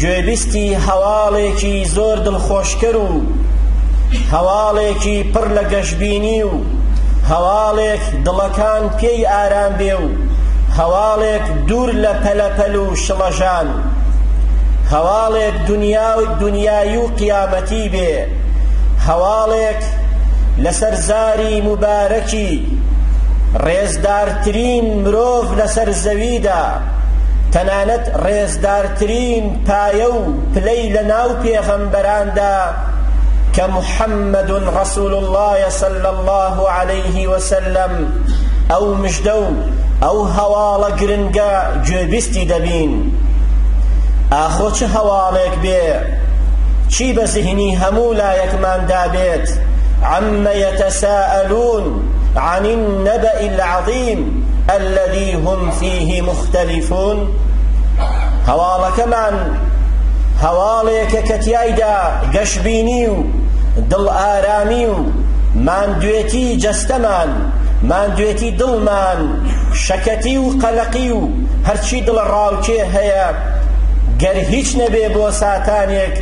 گوێبیستی هەواڵێکی زۆر دڵخۆشکەر و هەواڵێکی پڕ لە گەشبینی و هەواڵێک دڵەکان پێی ئارام بێ و هەواڵێک دوور لە پەلەپەل و شڵەژان هەواڵێک دنیا و دنیای و قیامەتی بێ هەواڵێک لەسەر زاری مبارەکی ڕێزدارترین مرۆڤ لەسەر زەویدا تەنانەت ڕێزدارترین پایە و پلەی لە ناو پێغەمبەراندا کە محمد رسول الله صلی الله عليه وسلم ئەو مژدە و ئەو هەواڵە گرنگە گوێبیستی دەبین ئاخۆ چ هەواڵێک بێ چی بە زهنی هەموو لایەکمان دابێت عما يتساءلون عن النبأ العظيم الذي هم فیه مختلفون هەواڵەکەمان هەواڵێکە کە تیایدا گەشبینی و دڵ ئارامی و ماندوێتی جەستەمان ماندوێتی دڵمان شەکەتی و قەلەقی و هەرچی دڵە ڕاوچێ هەیە گەر هیچ نەبێ بۆ ساتانێک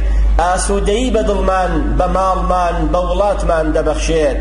ئاسوودەیی بە دڵمان بە ماڵمان بە وڵاتمان دەبەخشێت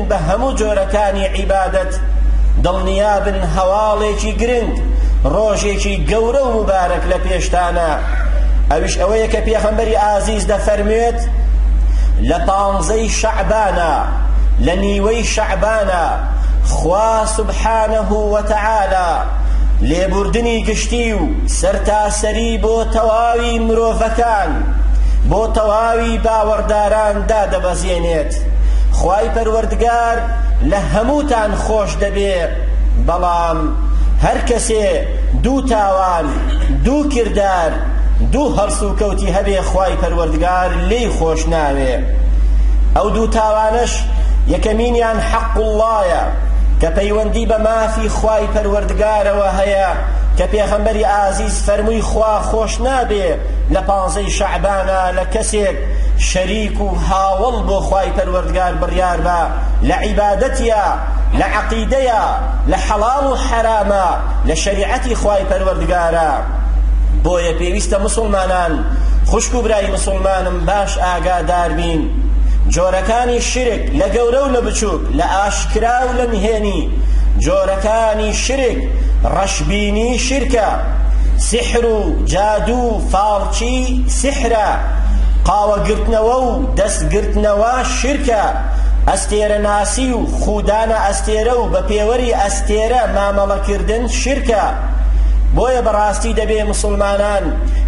بە هەموو جۆرەکانی عیبادەت دڵنیابن هەواڵێکی گرنگ ڕۆژێکی گەورە و مبارەک لە پێشتانە ئەویش ئەوەیە کە پێخەمبەری ئازیز دەفەرموێت لە پانزەی شەعبانە لە نیوەی شەعبانە خوا سبحانه وتعالى لێبوردنی گشتی و سەرتاسەری بۆ تەواوی مرۆڤەکان بۆ تەواوی باوەڕداران دادەبەزێنێت خوای پەروەردگار لە هەمووتان خۆش دەبێ بەڵام هەر کەسێ دوو تاوان دوو کردار دوو هەڵسوکەوتی هەبێ خوای پەروەردگار لێی خۆش ناوێ ئەو دوو تاوانەش یەکەمینیان حەق اللهە کە پەیوەندی بە مافی خوای پەروەردگارەوە هەیە کە پێغەمبەری ئازیز فەرمووی خوا خۆش نابێ لە پانزەی شەعبانە لە کەسێک شەریک و هاوەڵ بۆ خوای پەروەردگار بڕیار بە لە عیبادەتیا لە عەقیدەیا لە حەڵاڵ و حەرامە لە شەریعەتی خوای پەروەردگارە بۆیە پێویستە مسوڵمانان خوشک و برای مسوڵمانم باش ئاگادار بین جۆرەکانی شرک لە گەورە و لە بچووک لە ئاشکرا و لە نهێنی جۆرەکانی شرک ڕەشبینی شرکە سحر و جادو فاڵچی ی سیحرە، قاوە گرتنەوە و دەست گرتنەوە شرکە، ئەستێرە ناسی و خوودانە ئەستێرە و بە پێوەری ئەستێرە مامەڵە کردن شرکە، بۆیە بەڕاستی دەبێ موسڵمانان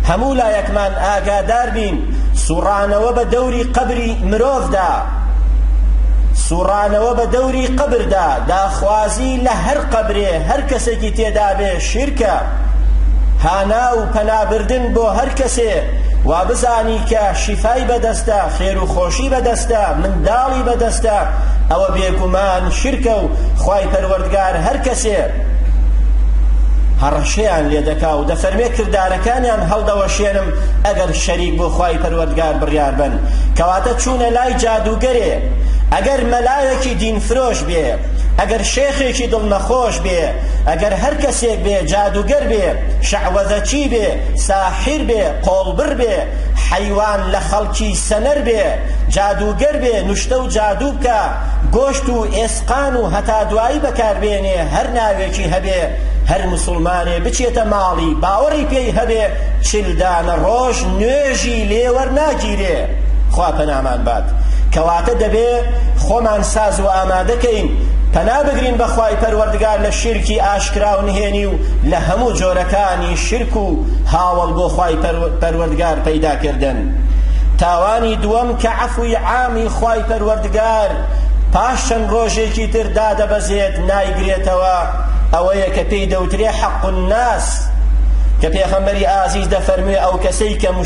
هەموو لایەکمان ئاگادار بین سوڕانەوە بە دەوری قەبری مرۆڤ دا سوڕانەوە بە دەوری قەبر دا داخوازی لە هەر قەبرێ هەر کەسێکی تێدا بێ شیرکە، هانا و پەنابردن بۆ هەر کەسێ وا بزانی کە شیفای بەدەستە، خێر و خۆشی بەدەستە، منداڵی بەدەستە، ئەوە بێ گومان شیرکە و خوای پەروەردگار هەر کەسێ هەڕەشەیان لێ دەکا و دەفەرمێ کردارەکانیان هەڵدەوەشێنم ئەگەر شەریک بۆ خوای پەروەردگار بڕیار بەن، کەواتە چوونە لای جادووگەرێ، ئەگەر مەلایەکی دین فرۆش، بێ ئەگەر شێخێکی دڵ نەخۆش بێ ئەگەر هەر کەسێک بێ جادوگەر بێ شەعوەزەچی بێ ساحیر بێ قۆڵبر بێ حەیوان لە خەڵکی سەنەر بێ جادوگەر بێ نوشتە و جادو بکە گۆشت و ئێسقان و هەتا دوایی بەکاربێنێ هەر ناوێکی هەبێ هەر مسلمانێ بچێتە ماڵی باوەڕی پێی هەبێ چلدانە ڕۆژ نوێژی لێوەرناگیرێ گیرێ خوا پەنامان بات کەواتە دەبێ خۆمان ساز و ئامادەکەین پەنا بگرین بەخوای پەروەردگار لە شیرکی ئاشکرا و نهێنی و لە هەموو جۆرەکانی شیرک و هاوڵ بۆ خوای پەروەردگار پەیداکردن تاوانی دووەم کە عەفوی عامی خوای پەروەردگار پاش چەند ڕۆژێکی تر دادەبەزێت نایگرێتەوە ئەوەیە کە پێی دەوترێ حەق الناس کە پێخەمبەری ئازیز دەفەرموێ ئەو کەسەی کە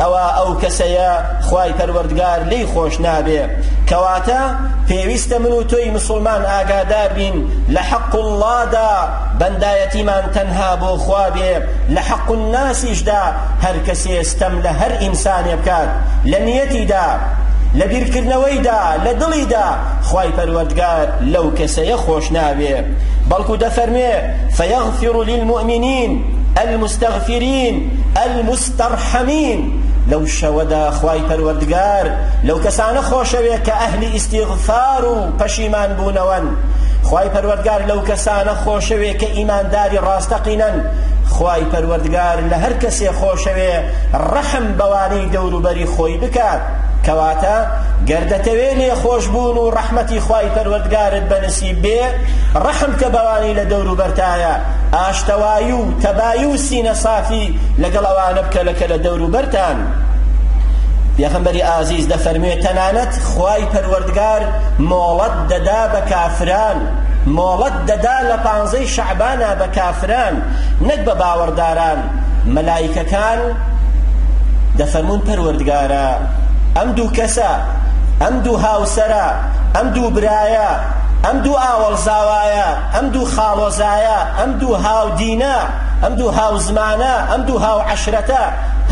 ئەوا ئەو کەسەیە خوای پەروەردگار لێی خۆش نابێ کەواتە پێویستە من و تۆی مسلمان ئاگادار بین لە حەق اللەدا بەندایەتیمان تەنها بۆ خوا بێ لە حەق الناسیشدا هەر کەسێ ستەم لە هەر ئینسانێ بکات لە نیەتیدا لە بیرکردنەوەیدا لە دڵیدا خوای پەروەردگار لەو کەسەیە خۆش ناوێ بەڵکو دەفەرمێ فیغفر للمؤمنین المستغفرین المس ترحمین، لەو شەوەدا خوای پەروەردگار لەو کەسانە خۆشەوێت کە ئەهلی ئیستیغفار و پەشیمان بوونەوەن، خوای پەروەردگار لەو کەسانە خۆشەوێت کە ئیمانداری ڕاستەقینەن، خوای پەروەردگار لە هەر کەسێ خۆشەوێت ڕەحم بەوانەی دەوروبەری خۆی بکات، کەواتە گەر دەتەوێت لێخۆشبوون و ڕەحمەتی خوای پەروەردگارت بە نسیب بێ ڕەحم کە بەوانەی لە دەوروبەرتایە، ئاشتەوایی و تەبایی و سینە سافی لەگەڵ ئەوانە بکە لە کە لە دەوروبەرتان پێغەمبەری ئازیز دەفەرموێ تەنانەت خوای پەروەردگار مۆڵەت دەدا بە کافران مۆڵەت دەدا لە پانزەی شەعبانا بە کافران نەک بە باوەڕداران مەلایکەکان دەفەرمون پەروەردگارە ئەم دوو کەسە ئەم دوو هاوسەرە ئەم دوو برایە ئەم دوو ئاوەڵزاوایە ئەم دوو خاڵۆزایە ئەم دوو هاودینە ئەم دوو هاوزمانە ئەم دوو هاو عەشرەتە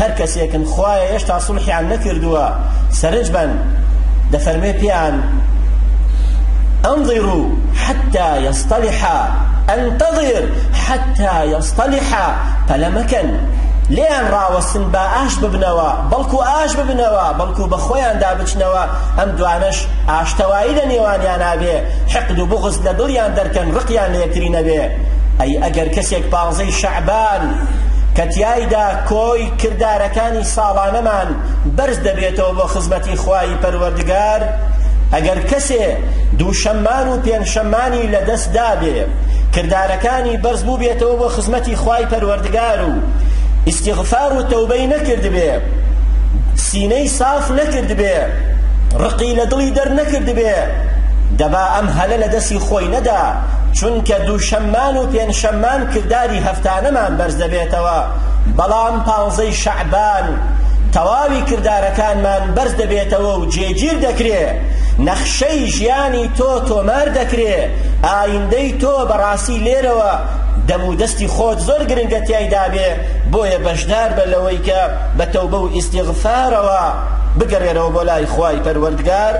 هەر کەسێکن خوایە هێشتا سوڵحیان نەکردووە سەرنج بەن دەفەرمێ پێیان انظروا حتى يصطلح انتظر حتى يصطلح پەلەمەکەن لێیان ڕاوەستن با ئاش ببنەوە بەڵکو ئاش ببنەوە بەڵکو بە خۆیاندا بچنەوە ئەم دوانش ئاشتەوایی لە نێوانیان نابێ حقد و بغز لە دڵیان دەرکەن ڕقیان لە یەکتری نەبێ ئەی ئەگەر کەسێک پانزەی شەعبان کە تیایدا کۆی کردارەکانی ساڵانەمان بەرز دەبێتەوە بۆ خزمەتی خوای پەروەردگار ئەگەر کەسێ دووشەممان و پێنجشەمانی لەدەست دابێ کردارەکانی بەرز بوو بێتەوە بۆ خزمەتی خوای پەروەردگار و ئیستیغفار و تەوبەی نەکردبێ سینەی ساف نەکردبێ ڕقی لە دڵی دەرنەکردبێ دەبا ئەم هەلە لە دەستی خۆی نەدا چونکە دووشەممان و پێنجشەممان کرداری هەفتانەمان بەرزدەبێتەوە، بەڵام پانزەی شەعبان تەواوی کردارەکانمان بەرزدەبێتەوە و جێگیر دەکرێ، نەخشەی ژیانی تۆ تۆمار دەکرێ، ئایندەی تۆ بەڕاستی لێرەوە دەم و دەستی خۆت زۆر گرنگە تیایدابێ، بۆیە بەشداربە لەوەی کە بە تەوبە و ئیستیغفارەوە. بگەرێنەوە بۆ لای خوای پەروەردگار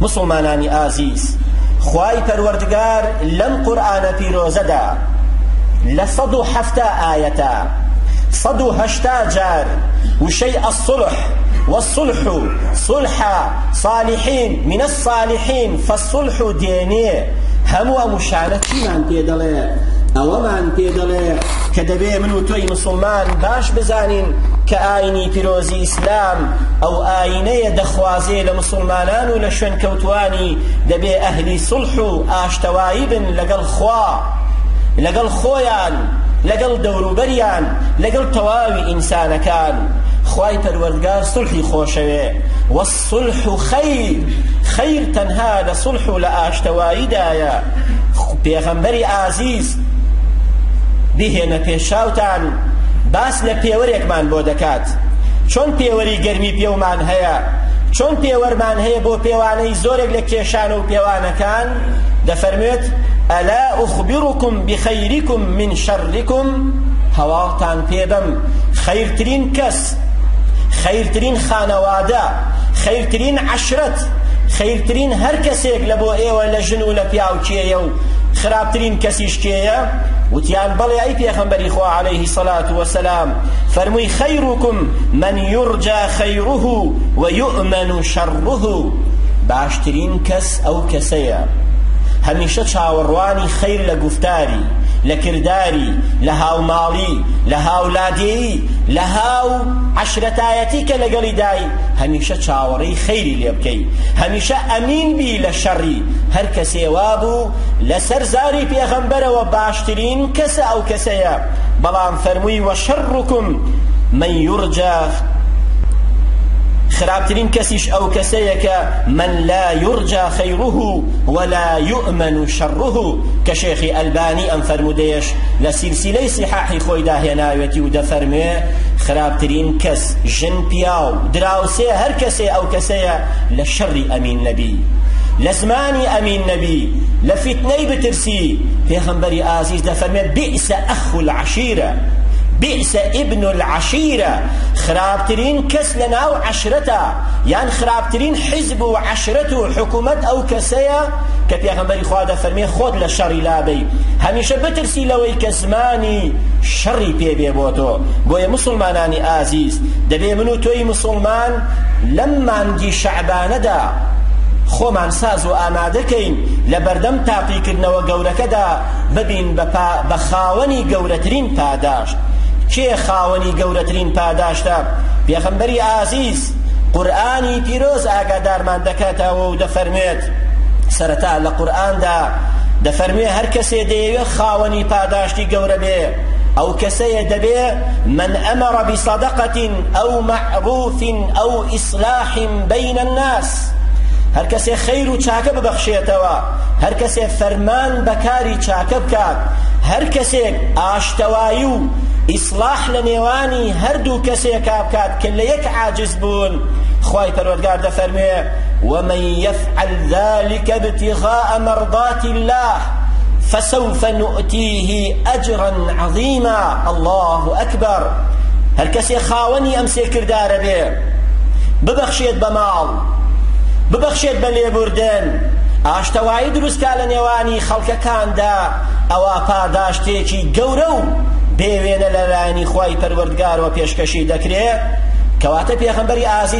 مسلمانانی ئازیز خوای پەروەردگار لەم قورآنە پیرۆزەدا لە سەد و حەفتا ئایەتە سەد و هەشتا جار وشەی ئەسڵح والصلح صلح صالحين من الصالحين فالصلح دێنێ هەموو ئەم وشانە چیمان پێ دەڵێ ئەوەمان پێ دەڵێ کە دەبێ من و تۆی مسلمان باش بزانین کە ئاینی پیرۆزی ئیسلام ئەو ئاینەیە دەخوازێ لە مسلمانان و لە شوێنکەوتوانی دەبێ ئەهلی سڵح و ئاشتەوایی بن لەگەڵ خوا لەگەڵ خۆیان لەگەڵ دەوروبەریان لەگەڵ تەواوی ئینسانەکان خوای پەروەردگار سڵحی خۆشەوێ صلح خیر، خیر تەنها لە صلح و لە ئاشتەواییدایە، پێغەمبەری ئازیز بیهێنە پێش چاوتان باس لە پێوەرێکمان بۆ دەکات چۆن پێوەری گەرمی پێومان هەیە چۆن پێوەرمان هەیە بۆ پێوانەی زۆرێک لە کێشانە و پێوانەکان دەفەرمێت ئەلا ئوخبرکم بخیرکم من شەرکم هەواڵتان پێبەم خەیرترین کەس خەیرترین خانەوادە خەیرترین عەشرەت خەیرترین هەر کەسێک لە بۆ ئێوە لە ژن و لە پیاو کێیە و خراپترین کەسیش کێیە وتیان بەڵێ ئەی پێخەمبەری خوا عليه سەلات وەسەلام فەرمووی خەیرکم من یورجا خەیره و یؤمن شەڕه باشترین کەس ئەو کەسەیە هەمیشە چاوەڕوانی خەیر لە گفتاری لە کرداری لە هاوماڵی لە هاولادێی لە ها و عەشرەتایەتی کە لەگەڵی دای هەمیشە چاوەڕێی خەیری لێ بکەی هەمیشە ئەمین بی لە شەڕی هەر کەسێ وابوو لەسەر زاری پێغەمبەرەوە باشترین کەسە ئەو کەسەیە بەڵام فەرمووی وە شەڕکم من یورجا خراپترین کەسیش ئەو کەسەیە کە من لا یورجا خەیڕه ولا یؤمن شەڕه کە شێخی ئەلبانی ئەم فەرمودەیەش لە سیلسیلەی سیحاحی خۆیدا هێناوێتی و دەفەرموێ خراپترین کەس ژن پیاو دراوسێ هەر کەسێ ئەو کەسەیە لە شەڕی ئەمین نەبی لە زمانی ئەمین نەبی لە فیتنەی بترسی پێغەمبەری ئازیز دەفەرمێ بئسە ئەخو العشیرە بئسە ئیبن العشیرە خراپترین کەس لە ناو عەشرەتە یان خراپترین حیزب و عەشرەت و حکومەت ئەو کەسەیە کە پێغەمبەری خوا دەفەرمێ خۆت لە شەڕی لابەی هەمیشە بترسی لەوەی کەس زمانی شەڕی پێ بێ بۆ تۆ بۆیە موسڵمانانی ئازیز دەبێ من و تۆی موسڵمان لەم مانگی شەعبانەدا خۆمان ساز و ئامادەکەین لە بەردەم تاقیکردنەوە گەورەکەدا ببین بە خاوەنی گەورەترین پاداشت کێ خاوەنی گەورەترین پاداشتە پێغەمبەری ئازیز قورآانی پیرۆز ئاگادارمان دەکاتەوە و دەفەرمێت سەرەتا لە قورئاندا دەفەرموێ هەر کەسێ دەیەوێ خاوەنی پاداشتی گەورە بێ ئەو کەسەیە دەبێ من ئەمەڕ بسەدەقەتین ئەو مەعروفین ئەو ئیسلاحین بین الناس هەر کەسێ خیر و چاکە ببەخشێتەوە هەر کەسێ فەرمان بەکاری چاکە بکات هەر کەسێک ئاشتەوایی و ئیسلاح لە نێوانی هەردوو کەسێکا بکات کە لە یەک عاجز بوون خوای پەروەردگار دەفەرموێ ومن یفعل ذلک ابتغاء مرضات اللە فسوف نوتیه اجرا عظیما اللە اکبر هەرکەسێ خاوەنی ئەم سێ کردارە بێ ببەخشێت بە ماڵ ببەخشێت بە لێبوردن ئاشتەوایی دروستکا لە نێوانی خەڵکەکاندا ئەوە پاداشتێکی گەورە و بێوێنە لەلایەنی خوای پەروەردگارەوە پێشکەشی دەکرێت کەواتە پێغەمبەری ئازیز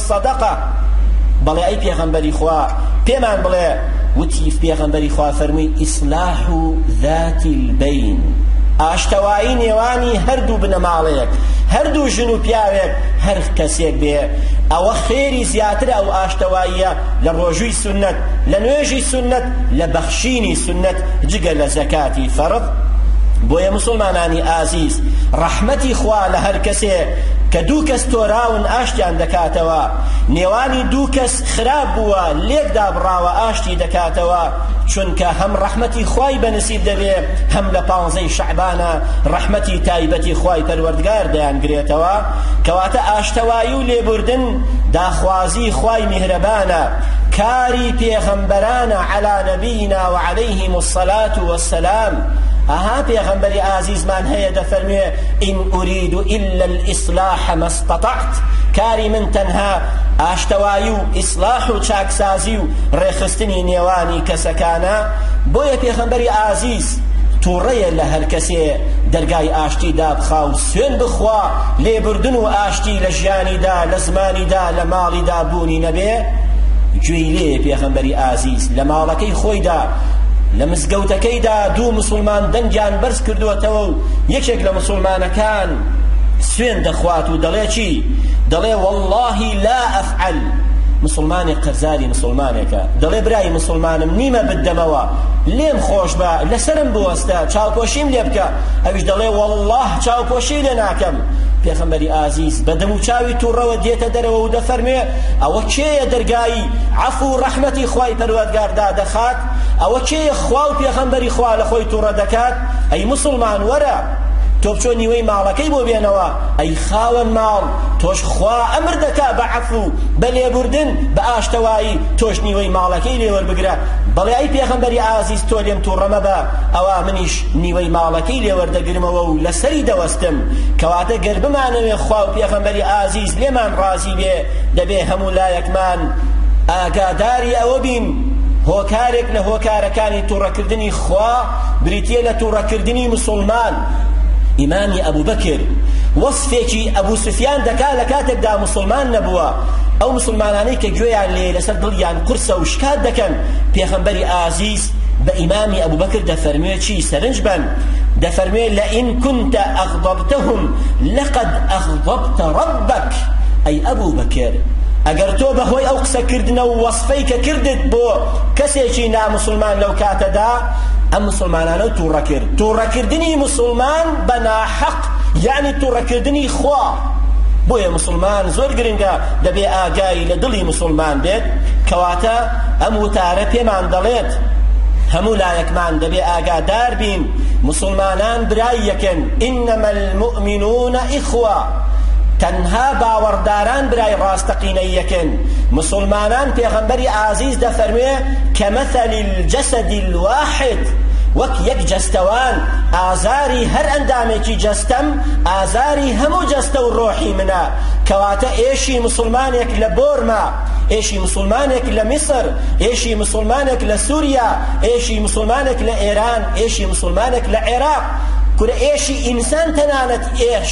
صدقە، بەڵێ ئەی پێغەمبەری خوا پێمان بڵێ، وتی، پێغەمبەری خوا فەرمووی، اصلاح ذات البین، ئاشتەوایی نێوانی هەردوو بنەماڵەیەک، هەردوو ژن و پیاوێک، هەر کەسێک بێ، ئەوە خێری زیاترە ئەو ئاشتەواییە لە ڕۆژووی سوننەت، لە نوێژی سوننەت، لە بەخشینی سوننەت، جگە لە زەکاتی فەرض، بۆیە مسوڵمانانی ئازیز ڕەحمەتی خوا لە هەر کەسێ کە دوو کەس تۆراون، تیان دەکاتەوە نێوانی دوو کەس خراپ بووە لێک دابڕاوە ئاشتی دەکاتەوە چونکە هەم ڕەحمەتی خوای بەنسیب دەبێ هەم لە پانزەی شەعبانە ڕەحمەتی تایبەتی خوای پەروەردگار دەیانگرێتەوە کەواتە ئاشتەوایی و لێبوردن داخوازی خوای میهرەبانە کاری پێغەمبەرانە عەلا نەبینا و عەلەیهیم الصلاة والسلام ئەها پێغەمبەری ئازیزمان هەیە دەفەرموێ ئین ئورید و ئیلا الئیصلاح قطعت، کاری من تەنها ئاشتەوایی و ئیسلاح و چاکسازی و ڕێکخستنی نێوانی کەسەکانە، بۆیە پێخەمبەری ئازیز توڕەیە لە هەرکەسێ دەرگای ئاشتی دابخا و سوێن بخوا لێبوردن و ئاشتی لە ژیانیدا لە زمانیدا لە ماڵیدا بوونی نەبێ گوێی لێیە پێخەمبەری ئازیز لە ماڵەکەی خۆیدا لە مزگەوتەکەیدا دوو مسوڵمان دەنگیان بەرز کردووەتەوە و یەکێک لە مسوڵمانەکان سوێن دەخوات و دەڵێ چی دەڵێ واللهی لا ئەفعل مسلمانێک قەرزاری مسلمانێکە دەڵێ برای مسلمانم نیمە بدەمەوە لێم خۆش بە لەسرم بوەستە چاوپۆشیم لێ بکە ئەوش دەڵێ والله چاوپۆشی لێ ناکەم پێخەمبەری ئازیز بە دەم و چاوی تووڕەوە دێتە دەرەوە و دەفەرمێ ئەوە کێیە دەرگایی عەفو و ڕەحمەتی خوای پەروەردگاردا دەخات ئەوە کێیە خوا و پێخەمبەری خوا لە خۆی تووڕە دەکات ئەی مسلمان وەرە تۆ بچۆ نیوەی ماڵەکەی بۆ بێنەوە ئەی خاوەن ماڵ تۆش خوا ئەمر دەکا بە عەفو بە لێبوردن بە ئاشتەوایی تۆش نیوەی ماڵەکەی لێ وەربگرە بەڵێ ئەی پێغەمبەری ئازیز تۆ لێم توڕە مەبە ئەوا منیش نیوەی ماڵەکەی لێ وەردەگرمەوە و لەسەری دەوەستم کەواتە گەر بمانەوێ خوا و پێغەمبەری ئازیز لێمان ڕازی بێ دەبێ هەموو لایەکمان ئاگاداری ئەوە بین هۆکارێک لە هۆکارەکانی توڕەکردنی خوا بریتیە لە توڕەکردنی مسوڵمان ئیمامی ئەبو بەکر وەسفێکی ئەبو سفیان دەکا لە کاتێکدا مسلمان نەبووە ئەو مسلمانانەی کە گوێیان لێ لەسەر دڵیان قرسە و شکات دەکەن پێخەمبەری ئازیز بە ئیمامی ئەبو بەکر دەفەرموێ چی سەرنج بن دەفەرموێ لە ئین کنتە ئەغضبتهم لەقد ئەغضبتە ربک ئەی ئەبو بەکر ئەگەر تۆ بەهۆی ئەو قسەکردنە و وەسفەی کە کردت بۆ کەسێکی ناموسڵمان لەو کاتەدا ئەم مسلمانانە توڕە کرد توڕەکردنی مسلمان بە ناحەق یعنی توڕەکردنی خوا بۆیە مسلمان زۆر گرنگە دەبێ ئاگایی لە دڵی مسلمان بێت کەواتە ئەم وتارە پێمان دەڵێت هەموو لایەکمان دەبێ ئاگادار بین مسلمانان برای یەکن ئینەمە المؤمنون ئیخوا تەنها باوەڕداران برای ڕاستەقینەی یەکن مسوڵمانان پێغەمبەری ئازیز دەفەرموێ کەمەثەل الجسد الواحد وەک یەک جەستەوان ئازاری هەر ئەندامێکی جەستەم ئازاری هەموو جەستە و ڕۆحی منە کەواتە ئێشی مسلمانێک لە بۆرما ئێشی مسلمانێک لە میسر ئێشی مسلمانێک لە سووریا ئێشی مسلمانێک لە ئێران ئێشی مسلمانێک لە عێراق کورە ئێشی ئینسان تەنانەت ئێش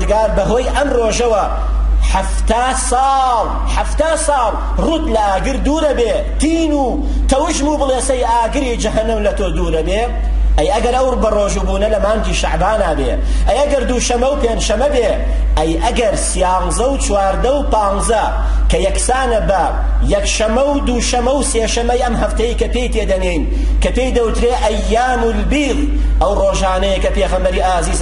پەروەردگار بەهۆی ئەم ڕۆژەوە حەفتا ساڵ حەفتا ساڵ ڕوت لە ئاگر دوورە بێ تین و تەوژم و بڵێسەی ئاگری جەهەنەم لە تۆ دوورە بێ ئەی ئەگەر ئەو بە ڕۆژوو بوونە لە مانگی شەعبانا بێ ئەی ئەگەر دووشەمە و پێنجشەمە بێ ئەی ئەگەر سیانزە و چواردە و پانزە کە یەکسانە بە یەکشەمە و دووشەمە و سێشەمەی ئەم هەفتەیە کە پێی تێدەنین کە پێی دەوترێ ئەیام البیض ئەو ڕۆژانەیە کە پێغەمبەری ئازیز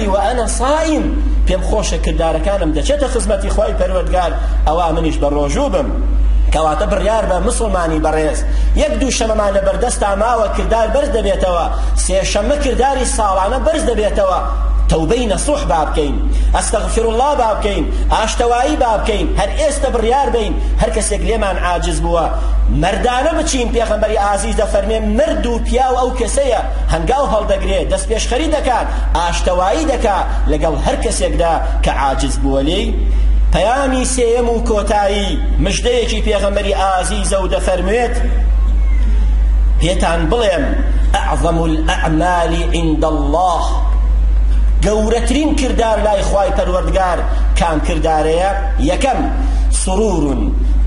وأنا صائم پێم خۆشە کردارەکانم دەچێتە خزمەتی خوای پەروەردگار ئەوا منیش بە ڕۆژوو بم کەواتە بڕیار بە مسلمانی بەڕێز یەک دوو شەمەمان لە بەردەستا ماوە کردار بەرز دەبێتەوە سێ شەمە کرداری ساڵانە بەرز دەبێتەوە تەوبەی نەسوح بابکەین ئەستەغفر الله بابکەین ئاشتەوایی بابکەین هەر ئێستە بڕیار بین هەر کەسێک لێمان عاجز بووە مردانە بچین پێغەمبەری ئازیز دەفەرمێ مرد و پیاو ئەو کەسەیە هەنگاو هەڵدەگرێ دەست پێشخەری دەکات ئاشتەوایی دەکا لەگەڵ هەر کەسێکدا کە عاجز بووە لێی پەیامی سێیەم و کۆتایی مژدەیەکی پێغەمبەری ئازیزە و دەفەرموێت پێتان بڵێم ئەعظم الأعمال عند الله گەورەترین کردار لای خوای پەروەردگار کام کردارەیە یەکەم سرور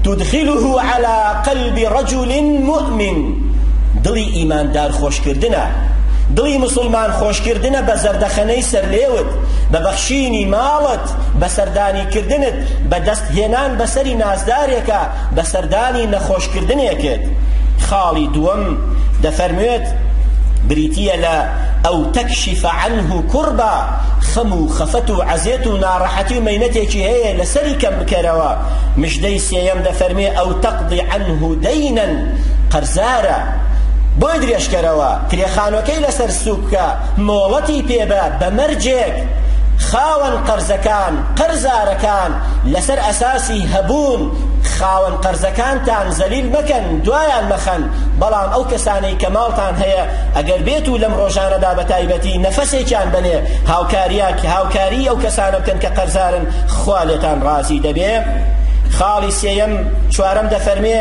تدخله على قلب رجل مؤمن دڵی ئیماندار خۆشکردنە دڵی مسوڵمان خۆشکردنە بە زەردەخەنەی سەرلێوت، بە بەخشینی ماڵت، بە سەردانی کردنت، بە دەست هێنان بەسەری نازدارێکا، بە سەردانی نەخۆشکردنێکت. خاڵی دووەم دەفەرموێت، بریتییە لە، ئەو تەکشیف عەنه کوربا، خەم و خەفەت و عەزێت و ناڕەحەتی و مەینەتێکی هەیە لەسەری کەم بکەرەوە، مژدەی سێیەم دەفەرمێ، ئەو تەقضی عەنه دەینەن، قەرزارە. بۆی درێژکەرەوە کرێخانۆکەی لەسەر سوککە مۆڵەتی پێبە بە مەرجێک خاوەن قەرزەکان قەرزارەکان لەسەر ئەساسی هەبوون خاوەن قەرزەکانتان زەلیل مەکەن دوایان مەخەن بەڵام ئەو کەسانەی کە ماڵتان هەیە ئەگەر بێت و لەم ڕۆژانەدا بە تایبەتی نەفەسێکیان بنێ هاوکاریاک هاوکاری ئەو کەسانە بکەن کە قەرزارن خوا لێتان ڕازی دەبێ خاڵی سێیەم چوارەم دەفەرمێ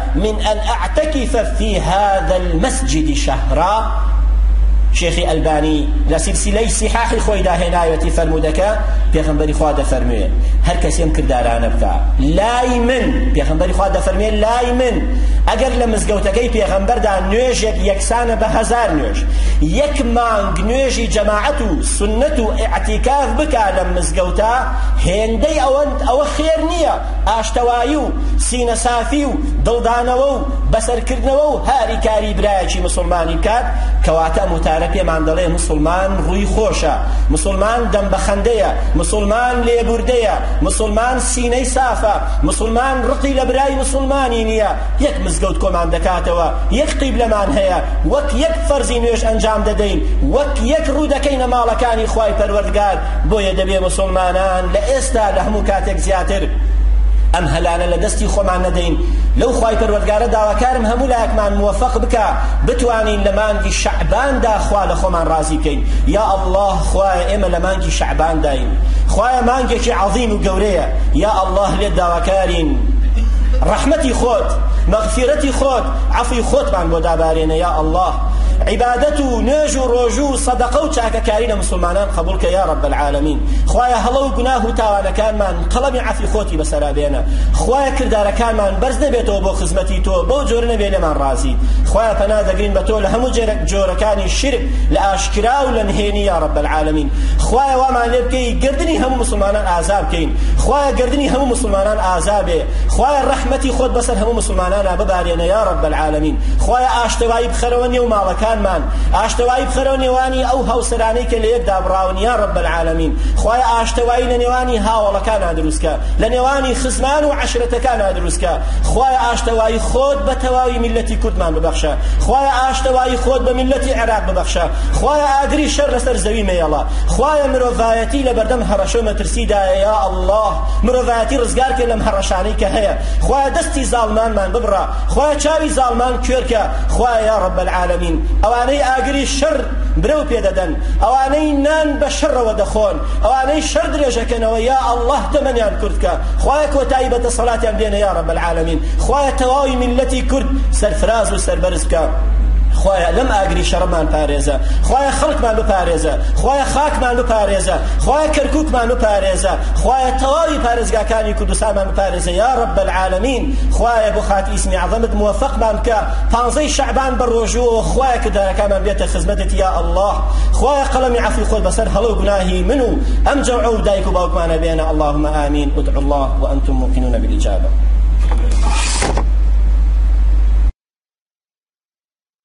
من ان اعتکف فی هذا المسجد شهرا شێخی ئەلبانی لە سیلسیلەی سیحاحی خۆیدا هێناوێتی فەرموودەکە پێغمبەری خوا دەفەرموێ هەر کەسی ئەم کردارانە بکا لای من پێغمبەری خوا دەفەرمێ لای من ئەگەر لە مزگەوتەکەی پێغمبەردا نوێژێک یەکسانە بە هەزار نوێژ یەک مانگ نوێژی جەماعەت و سنەت و ئیعتیکاف بکا لەم مزگەوتە هێندەی ئەوەند ئەوە خێر نییە ئاشتەوایی و سینە سافی و دڵدانەوە و بەسەرکردنەوە و هاریکاری برایەکی موسڵمانی بکات کەواتە ئەم وتارە پێمان دەڵێ موسڵمان ڕووی خۆشە موسڵمان دەم بە خەندەیە موسڵمان لێبوردەیە موسڵمان سینەی سافە موسڵمان ڕقی لە برای موسڵمانی نییە یەک مزگەوت کۆمان دەکاتەوە یەک قیبلەمان هەیە وەک یەک فەرزی نوێژ ئەنجام دەدەین وەک یەک ڕوو دەکەینە ماڵەکانی خوای پەروەردگار بۆیە دەبێ موسوڵمانان لە ئێستا لە هەموو کاتێک زیاتر ئەم هەلانە لە دەستی خۆمان نەدەین لەو خوای پەروەردگارە داواکارم هەموو لایەکمان موفق بکە بتوانین لە مانگی شەعباندا خوا لە خۆمان ڕازی بکەین یا الله خوایە ئێمە لە مانگی شەعبانداین خوایە مانگێکی عەظیم و گەورەیە یا الله لێت داواکارین ڕەحمەتی خۆت مەغفیرەتی خۆت عەفوی خۆتمان بۆ دابارێنە یا الله عیبادەت و نوێژ و ڕۆژوو و سەدەقە و چاکەکاری لە مسلمانان قبول کە یا رب العالمین خوایە هەڵە و گوناه و تاوانەکانمان قەڵەمی عەفی خۆتی بەسەرا بێنە خوایە کردارەکانمان بەرز نەبێتەوە بۆ خزمەتی تۆ بەو جۆرە نەبێ لەمان ڕازی خوایە پەنا دەگرین بە تۆ لە هەموو جۆرەکانی شرک لە ئاشکرا و لە نهێنی یا رب العالمین خوایە وامان لێ بکەی گردنی هەموو مسلمانان ئازا بکەین خوایە گردنی هەموو مسلمانان ئازا بێ خوایە ڕەحمەتی خۆت بەسەر هەموو مسلمانانا ببارێنە یا رب العالمین خوایە ئاشتەوایی بخەرەوە نێو ماڵەکانمان ئاشتەوایی بخەرەوە نێوانی ئەو هاوسەرانەی کە لەیەک دابڕاون یا رب العالمین خوایە ئاشتەوایی لە نێوانی هاوەڵەکانا دروستکە لە نێوانی خزمان و عەشرەتەکانا دروستکە خوایە ئاشتەوایی خۆت بە تەواوی میللەتی کوردمان ببەخشە خوایە ئاشتەوایی خۆت بە میللەتی عێراق ببەخشە خوایە ئاگری شەر لەسەر زەوی مەیەڵە خوایە مرۆڤایەتی لە بەردەم هەڕەشە و مەترسیدایە یا اللە مرۆڤایەتی ڕزگارکە لەم هەڕەشانەی کە هەیە خوایە دەستی زاڵمانمان ببڕە خوایە چاوی زاڵمان کوێرکە خوایە یا رب العالمین ئەوانەی ئاگری شەر برەو پێ دەدەن ئەوانەی نان بە شەرەوە دەخۆن ئەوانەی شەر درێژەکەنەوە یا اللە تەمەنیان کوردکە خوایە کۆتایی بە دەسەڵاتیان بێنە یا رب العالمین خوایە تەواوی میلەتی کورد سەرفراز و سەربەرز بکە خوایە لەم ئاگری شەڕمان پارێزە خوایە خەڵکمان بپارێزە خوایە خاکمان بپارێزە خوایە کەرکووکمان بپارێزە خوایە تەواوی پارێزگاکانی کوردستانمان بپارێزە یا رب العالمین خوایە بۆ خاتی اسمی عظمت موفقمان بکە پانزەی شعبان بە ڕۆژوەوە خوایە کردارەکانمان بێتە خزمەتت یا الله خوایە قەڵەمی عەفوی خۆت بەسەر هەڵە و گوناهی من و ئەم جەمعە و دایک و باوکمانە بێنە اللهم آمین ادعوا الله وانتم موقنون بالإجابة